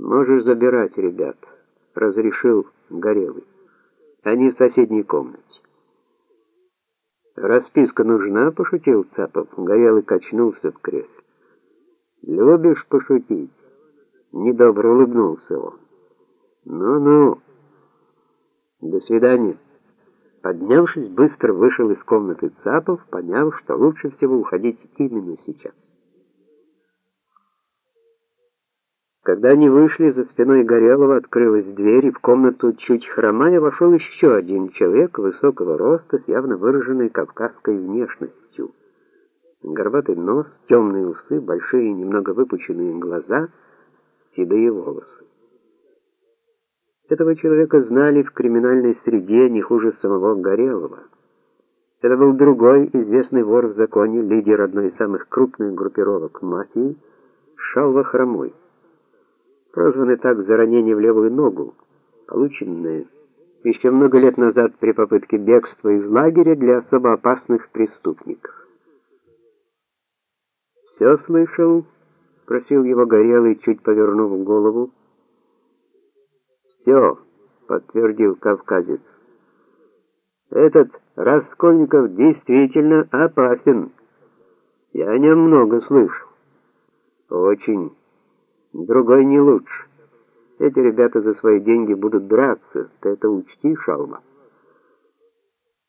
Можешь забирать ребят, разрешил Горелый. Они в соседней комнате. Расписка нужна, пошутил Цапов. Горелый качнулся в кресле. Любишь пошутить? Недобро улыбнулся он. Ну-ну. До свидания. Поднявшись, быстро вышел из комнаты Цапов, поняв, что лучше всего уходить именно сейчас. Когда они вышли, за спиной Горелого открылась дверь, и в комнату, чуть хромая, вошел еще один человек высокого роста с явно выраженной кавказской внешностью. Горбатый нос, темные усы, большие немного выпученные глаза, седые волосы. Этого человека знали в криминальной среде не хуже самого Горелого. Это был другой известный вор в законе, лидер одной из самых крупных группировок мафии, Шалва Хромой прозванный так за ранение в левую ногу, полученное еще много лет назад при попытке бегства из лагеря для особо опасных преступников. «Все слышал?» — спросил его Горелый, чуть повернув голову. «Все», — подтвердил кавказец. «Этот Раскольников действительно опасен. Я о нем много слышал. Очень» другой не лучше. Эти ребята за свои деньги будут драться, ты это учти, Шалма.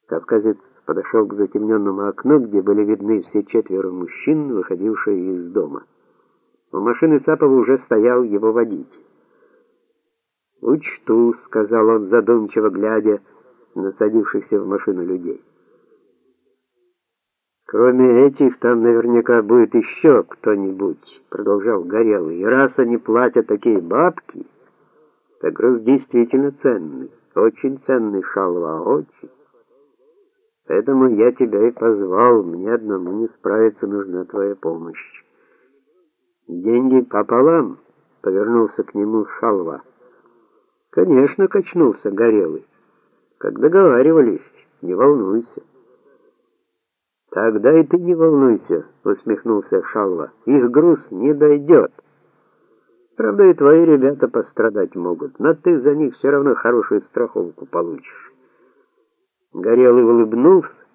Кавказец подошел к затемненному окну, где были видны все четверо мужчин, выходившие из дома. У машины Сапова уже стоял его водитель. «Учту», — сказал он, задумчиво глядя на садившихся в машину людей. Кроме этих, там наверняка будет еще кто-нибудь, продолжал Горелый. И раз они платят такие бабки, так груз действительно ценный, очень ценный шалва, очень. Поэтому я тебя и позвал, мне одному не справиться, нужна твоя помощь. Деньги пополам, повернулся к нему Шалва. Конечно, качнулся Горелый. Как договаривались, не волнуйся. Тогда и ты не волнуйся, усмехнулся Шалва. Их груз не дойдет. Правда, и твои ребята пострадать могут, но ты за них все равно хорошую страховку получишь. Горелый улыбнулся,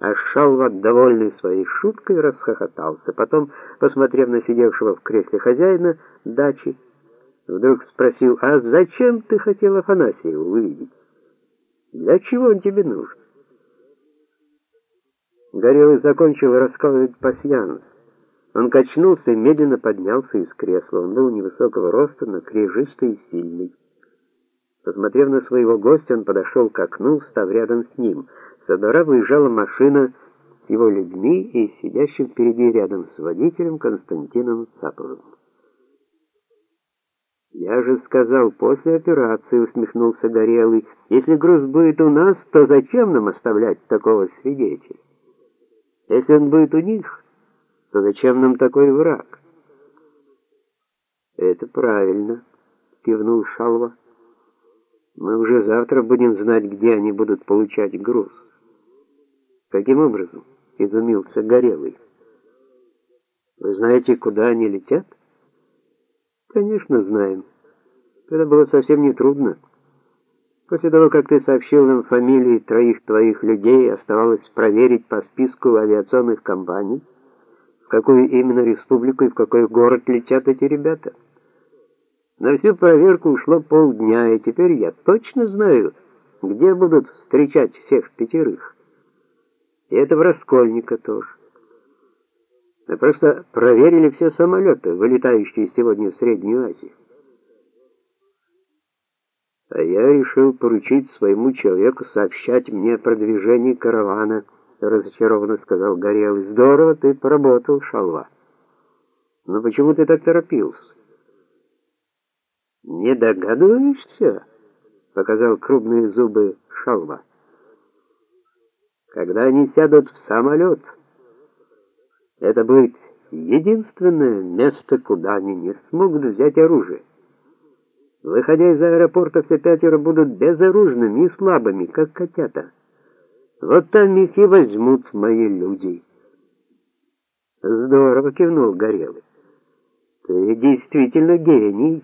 а Шалва, довольный своей шуткой, расхохотался. Потом, посмотрев на сидевшего в кресле хозяина дачи, вдруг спросил: "А зачем ты хотел Афанасьева увидеть? Для чего он тебе нужен?" Горелый закончил рассказывать пасьянс. Он качнулся и медленно поднялся из кресла. Он был невысокого роста, но крежистый и сильный. Посмотрев на своего гостя, он подошел к окну, став рядом с ним. Со двора выезжала машина с его людьми и сидящим впереди рядом с водителем Константином Цаповым. «Я же сказал, после операции», — усмехнулся Горелый, — «если груз будет у нас, то зачем нам оставлять такого свидетеля?» Если он будет у них, то зачем нам такой враг? Это правильно, кивнул Шалва. Мы уже завтра будем знать, где они будут получать груз. Каким образом? изумился Горелый. Вы знаете, куда они летят? Конечно, знаем. Это было совсем не трудно. После того, как ты сообщил нам фамилии троих твоих людей, оставалось проверить по списку авиационных компаний, в какую именно республику и в какой город летят эти ребята. На всю проверку ушло полдня, и теперь я точно знаю, где будут встречать всех пятерых. И это в Раскольника тоже. Мы просто проверили все самолеты, вылетающие сегодня в Среднюю Азию. А я решил поручить своему человеку сообщать мне о продвижении каравана, разочарованно сказал Горелый. Здорово ты поработал, Шалва. Но почему ты так торопился? Не догадываешься? показал крупные зубы Шалва. Когда они сядут в самолет, это будет единственное место, куда они не смогут взять оружие. Выходя из аэропорта, все пятеро будут безоружными и слабыми, как котята. Вот там их и возьмут мои люди. Здорово кивнул Горелый. Ты действительно гений.